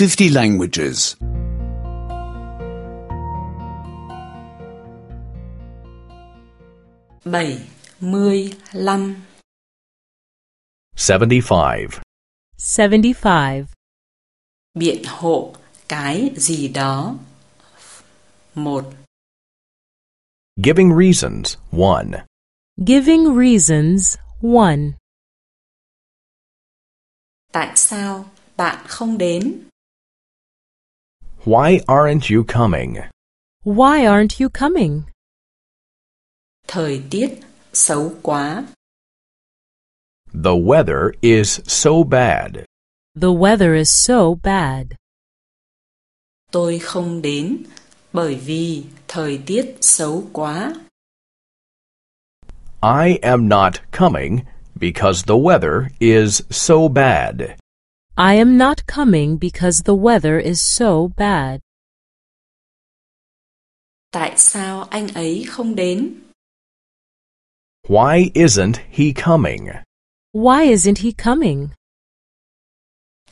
50 languages. 75 75. 75. biện hộ cái gì đó. 1. Giving reasons 1. Giving reasons 1. Tại sao bạn không đến? Why aren't you coming? Why aren't you coming? Thời tiết xấu quá. The weather is so bad. The weather is so bad. Tôi không đến bởi vì thời tiết xấu quá. I am not coming because the weather is so bad. I am not coming because the weather is so bad. Tại sao anh ấy không đến? Why isn't he coming? Why isn't he coming?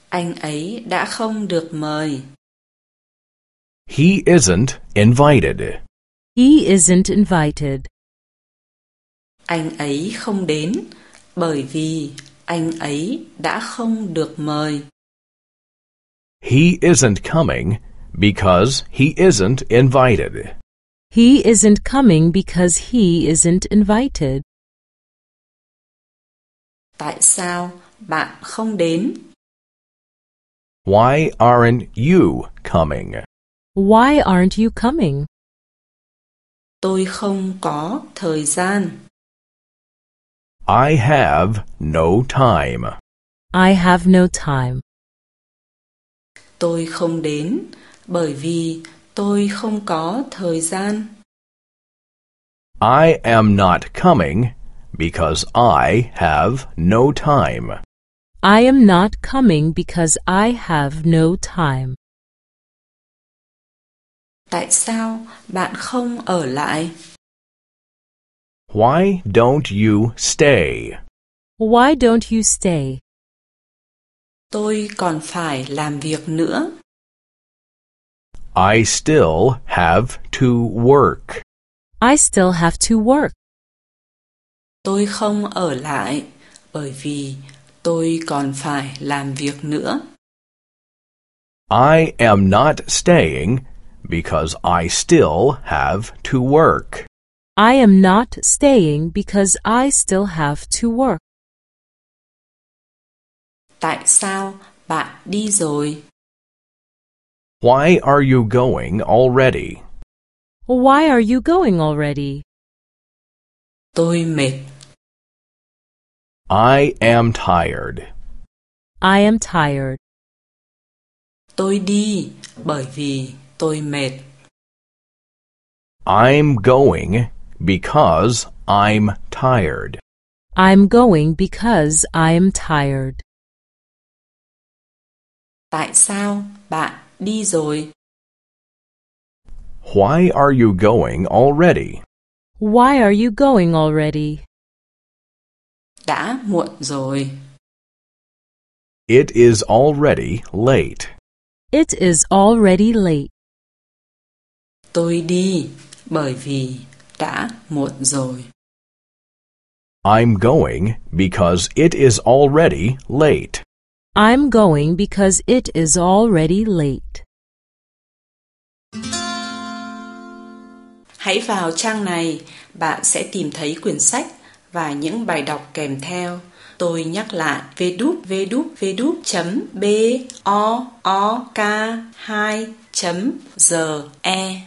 Anh ấy đã không được mời. He isn't invited. He isn't invited. Anh ấy không đến bởi vì anh ấy đã không được mời. He isn't coming because he isn't invited. He isn't coming because he isn't invited. Tại sao bạn không đến? Why aren't you coming? Why aren't you coming? Tôi không có thời gian. I have no time. I have no time. Tôi không đến bởi vì tôi không có thời gian. I am not coming because I have no time. I am not coming because I have no time. Tại sao bạn không ở lại? Why don't you stay? Why don't you stay? Tôi còn phải làm việc nữa. I still have to work. I still have to work. Tôi không ở lại bởi vì tôi còn phải làm việc nữa. I am not staying because I still have to work. I am not staying because I still have to work. Tại sao bạn đi rồi? Why are you going already? Why are you going already? Tôi mệt. I am tired. I am tired. Tôi đi bởi vì tôi mệt. I'm going because I'm tired. I'm going because I am tired. Tại sao bạn đi rồi? Why are you going already? Why are you going already? Đã muộn rồi. It is already late. It is already late. Tôi đi bởi vì đã muộn rồi. I'm going because it is already late. I'm going because it is already late. Hãy vào trang này, bạn sẽ tìm thấy quyển sách và những bài đọc kèm theo. Tôi nhắc lại www.book2.ge